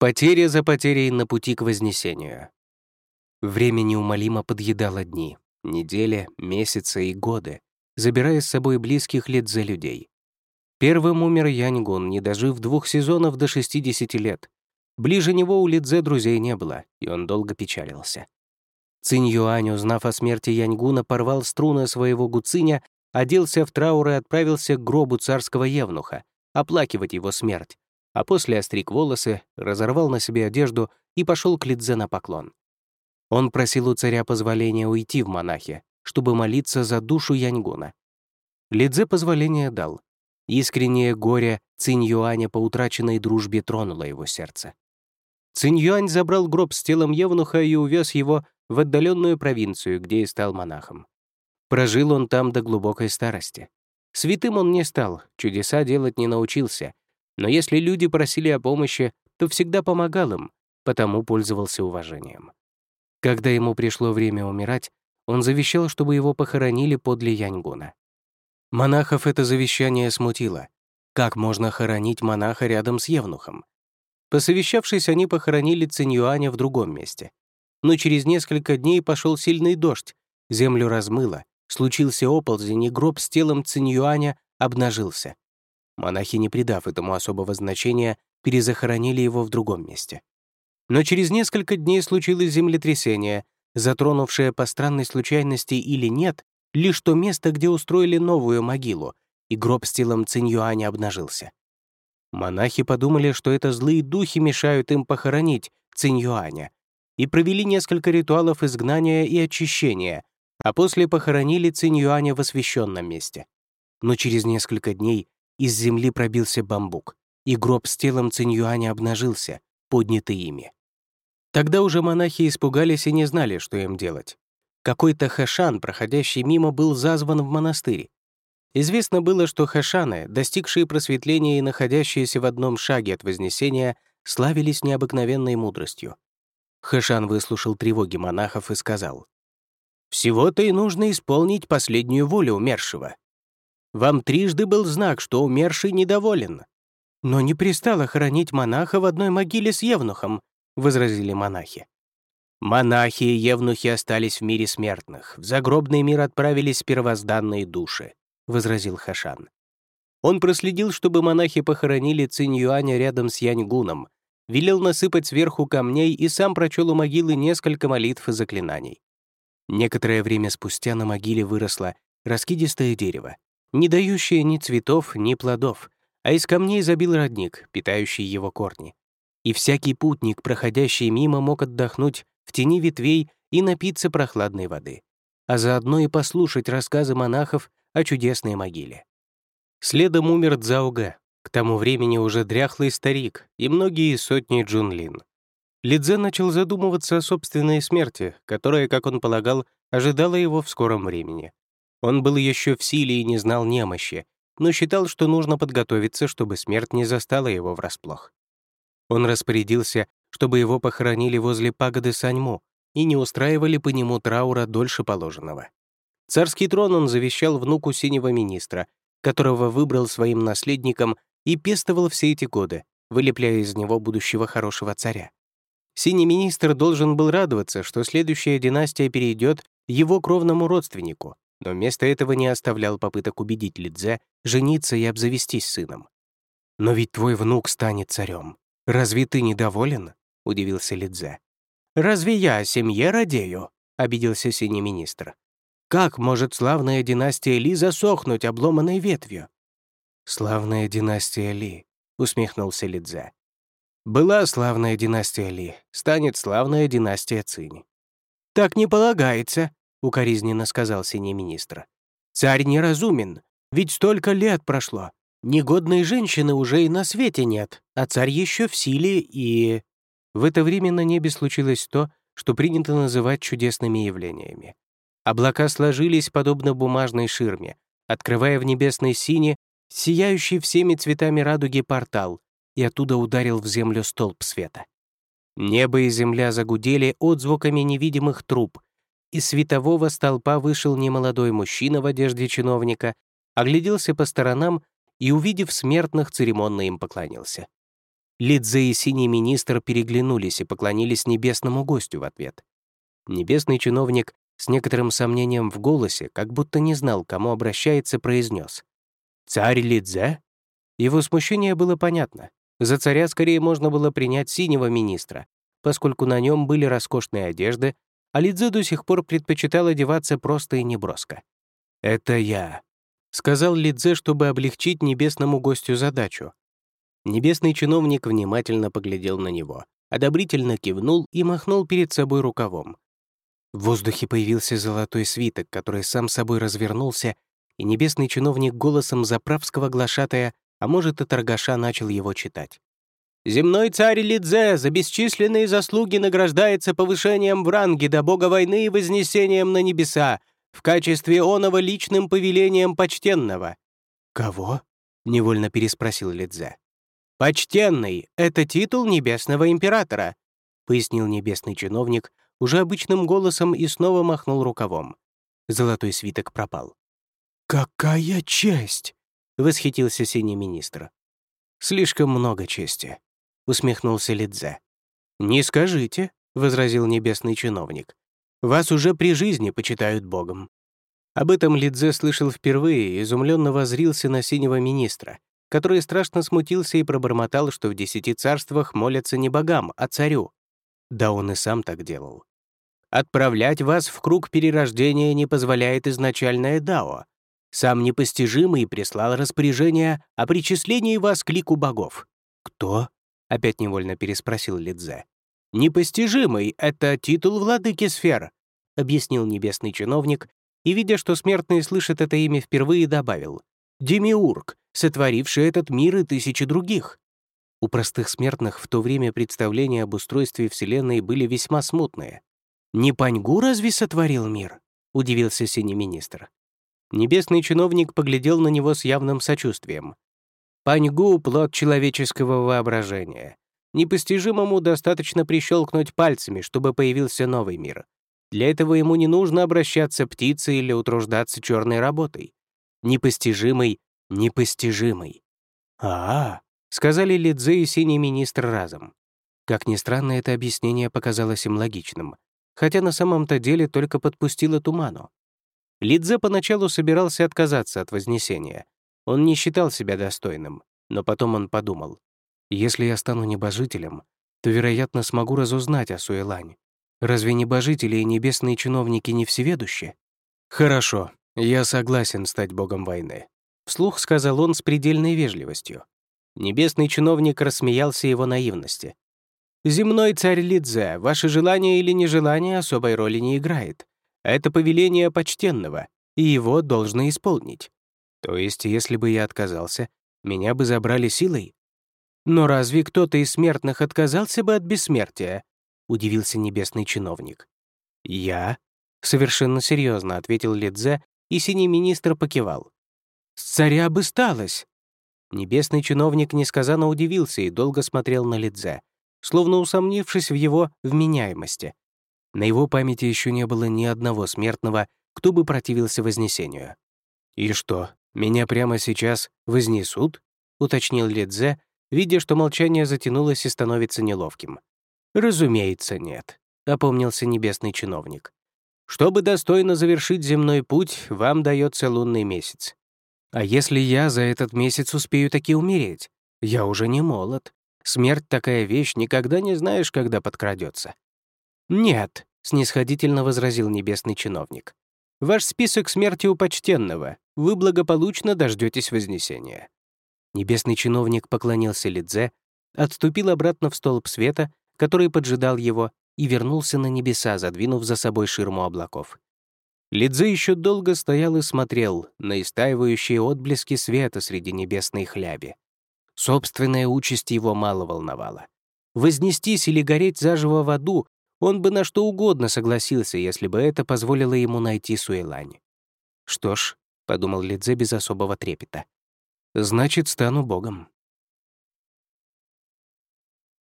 Потеря за потерей на пути к Вознесению. Время неумолимо подъедало дни, недели, месяцы и годы, забирая с собой близких лет за людей. Первым умер Яньгун, не дожив двух сезонов до 60 лет. Ближе него у Лидзе друзей не было, и он долго печалился. Цинь Юань, узнав о смерти Яньгуна, порвал струны своего гуциня, оделся в траур и отправился к гробу царского евнуха, оплакивать его смерть, а после остриг волосы, разорвал на себе одежду и пошел к Лидзе на поклон. Он просил у царя позволения уйти в монахи, чтобы молиться за душу Яньгуна. Лидзе позволение дал. Искреннее горе Цинь-Юаня по утраченной дружбе тронуло его сердце. Цинь-Юань забрал гроб с телом Евнуха и увез его в отдаленную провинцию, где и стал монахом. Прожил он там до глубокой старости. Святым он не стал, чудеса делать не научился, но если люди просили о помощи, то всегда помогал им, потому пользовался уважением. Когда ему пришло время умирать, он завещал, чтобы его похоронили подле Яньгуна. Монахов это завещание смутило. Как можно хоронить монаха рядом с Евнухом? Посовещавшись, они похоронили Циньюаня в другом месте. Но через несколько дней пошел сильный дождь, землю размыло, случился оползень, и гроб с телом Циньюаня обнажился. Монахи, не придав этому особого значения, перезахоронили его в другом месте. Но через несколько дней случилось землетрясение, затронувшее по странной случайности или нет, лишь то место, где устроили новую могилу, и гроб с телом Циньюаня обнажился. Монахи подумали, что это злые духи мешают им похоронить Циньюаня, и провели несколько ритуалов изгнания и очищения, а после похоронили Циньюаня в освященном месте. Но через несколько дней из земли пробился бамбук, и гроб с телом Циньюаня обнажился, поднятый ими. Тогда уже монахи испугались и не знали, что им делать. Какой-то хэшан, проходящий мимо, был зазван в монастырь. Известно было, что хэшаны, достигшие просветления и находящиеся в одном шаге от Вознесения, славились необыкновенной мудростью. Хэшан выслушал тревоги монахов и сказал, «Всего-то и нужно исполнить последнюю волю умершего. Вам трижды был знак, что умерший недоволен. Но не пристало хоронить монаха в одной могиле с евнухом, возразили монахи. Монахи и евнухи остались в мире смертных, в загробный мир отправились первозданные души, возразил Хашан. Он проследил, чтобы монахи похоронили Цинь Юаня рядом с Яньгуном, велел насыпать сверху камней и сам прочел у могилы несколько молитв и заклинаний. Некоторое время спустя на могиле выросло раскидистое дерево не дающее ни цветов, ни плодов, а из камней забил родник, питающий его корни. И всякий путник, проходящий мимо, мог отдохнуть в тени ветвей и напиться прохладной воды, а заодно и послушать рассказы монахов о чудесной могиле. Следом умер Цзаога, к тому времени уже дряхлый старик и многие сотни джунлин. Лидзе начал задумываться о собственной смерти, которая, как он полагал, ожидала его в скором времени. Он был еще в силе и не знал немощи, но считал, что нужно подготовиться, чтобы смерть не застала его врасплох. Он распорядился, чтобы его похоронили возле пагоды Саньму и не устраивали по нему траура дольше положенного. Царский трон он завещал внуку синего министра, которого выбрал своим наследником и пестовал все эти годы, вылепляя из него будущего хорошего царя. Синий министр должен был радоваться, что следующая династия перейдет его кровному родственнику, но вместо этого не оставлял попыток убедить Лидзе жениться и обзавестись сыном. «Но ведь твой внук станет царем. Разве ты недоволен?» — удивился Лидзе. «Разве я о семье радею?» — обиделся синий министр. «Как может славная династия Ли засохнуть обломанной ветвью?» «Славная династия Ли», — усмехнулся Лидзе. «Была славная династия Ли, станет славная династия Цинь». «Так не полагается», — укоризненно сказал синий министр. «Царь неразумен, ведь столько лет прошло. Негодной женщины уже и на свете нет, а царь еще в силе и...» В это время на небе случилось то, что принято называть чудесными явлениями. Облака сложились подобно бумажной ширме, открывая в небесной сине сияющий всеми цветами радуги портал, и оттуда ударил в землю столб света. Небо и земля загудели отзвуками невидимых труб, из светового столпа вышел немолодой мужчина в одежде чиновника, огляделся по сторонам и, увидев смертных, церемонно им поклонился. Лидзе и синий министр переглянулись и поклонились небесному гостю в ответ. Небесный чиновник с некоторым сомнением в голосе, как будто не знал, кому обращается, произнес: «Царь Лидзе?» Его смущение было понятно. За царя скорее можно было принять синего министра, поскольку на нем были роскошные одежды, а Лидзе до сих пор предпочитал одеваться просто и неброско. «Это я», — сказал Лидзе, чтобы облегчить небесному гостю задачу. Небесный чиновник внимательно поглядел на него, одобрительно кивнул и махнул перед собой рукавом. В воздухе появился золотой свиток, который сам собой развернулся, и небесный чиновник голосом заправского глашатая, а может и торгаша, начал его читать. «Земной царь Лидзе за бесчисленные заслуги награждается повышением в ранге до бога войны и вознесением на небеса, в качестве оного личным повелением почтенного». «Кого?» — невольно переспросил Лидзе. «Почтенный — это титул небесного императора», — пояснил небесный чиновник уже обычным голосом и снова махнул рукавом. Золотой свиток пропал. «Какая честь!» — восхитился синий министр. «Слишком много чести», — усмехнулся Лидзе. «Не скажите», — возразил небесный чиновник. «Вас уже при жизни почитают богом». Об этом Лидзе слышал впервые и изумленно возрился на синего министра, который страшно смутился и пробормотал, что в десяти царствах молятся не богам, а царю. Да он и сам так делал. Отправлять вас в круг перерождения не позволяет изначальное Дао. Сам непостижимый прислал распоряжение о причислении вас к лику богов. «Кто?» — опять невольно переспросил Лидзе. «Непостижимый — это титул владыки сфер», — объяснил небесный чиновник, и, видя, что смертные слышат это имя впервые, добавил. «Демиург, сотворивший этот мир и тысячи других». У простых смертных в то время представления об устройстве Вселенной были весьма смутные. «Не Паньгу разве сотворил мир?» — удивился синий министр. Небесный чиновник поглядел на него с явным сочувствием. «Паньгу — плод человеческого воображения. Непостижимому достаточно прищелкнуть пальцами, чтобы появился новый мир. Для этого ему не нужно обращаться птицей или утруждаться черной работой. Непостижимый, непостижимый. а, -а, -а сказали Лидзе и синий министр разом. Как ни странно, это объяснение показалось им логичным хотя на самом-то деле только подпустила туману. Лидзе поначалу собирался отказаться от Вознесения. Он не считал себя достойным, но потом он подумал, если я стану небожителем, то, вероятно, смогу разузнать о Суэлань. Разве небожители и небесные чиновники не всеведущи? Хорошо, я согласен стать богом войны. Вслух сказал он с предельной вежливостью. Небесный чиновник рассмеялся его наивности. Земной царь Лидзе, ваше желание или нежелание особой роли не играет. Это повеление почтенного, и его должно исполнить. То есть, если бы я отказался, меня бы забрали силой? Но разве кто-то из смертных отказался бы от бессмертия? Удивился небесный чиновник. Я? Совершенно серьезно ответил Лидзе, и синий министр покивал. С царя бы сталось. Небесный чиновник несказанно удивился и долго смотрел на Лидзе словно усомнившись в его вменяемости. На его памяти еще не было ни одного смертного, кто бы противился Вознесению. «И что, меня прямо сейчас вознесут?» — уточнил Лидзе, видя, что молчание затянулось и становится неловким. «Разумеется, нет», — опомнился небесный чиновник. «Чтобы достойно завершить земной путь, вам дается лунный месяц. А если я за этот месяц успею таки умереть? Я уже не молод. Смерть — такая вещь, никогда не знаешь, когда подкрадется. «Нет», — снисходительно возразил небесный чиновник. «Ваш список смерти у почтенного. Вы благополучно дождетесь Вознесения». Небесный чиновник поклонился Лидзе, отступил обратно в столб света, который поджидал его, и вернулся на небеса, задвинув за собой ширму облаков. Лидзе еще долго стоял и смотрел на истаивающие отблески света среди небесной хляби. Собственная участь его мало волновала. Вознестись или гореть заживо в аду он бы на что угодно согласился, если бы это позволило ему найти Суэлань. «Что ж», — подумал Лидзе без особого трепета, — «значит, стану богом».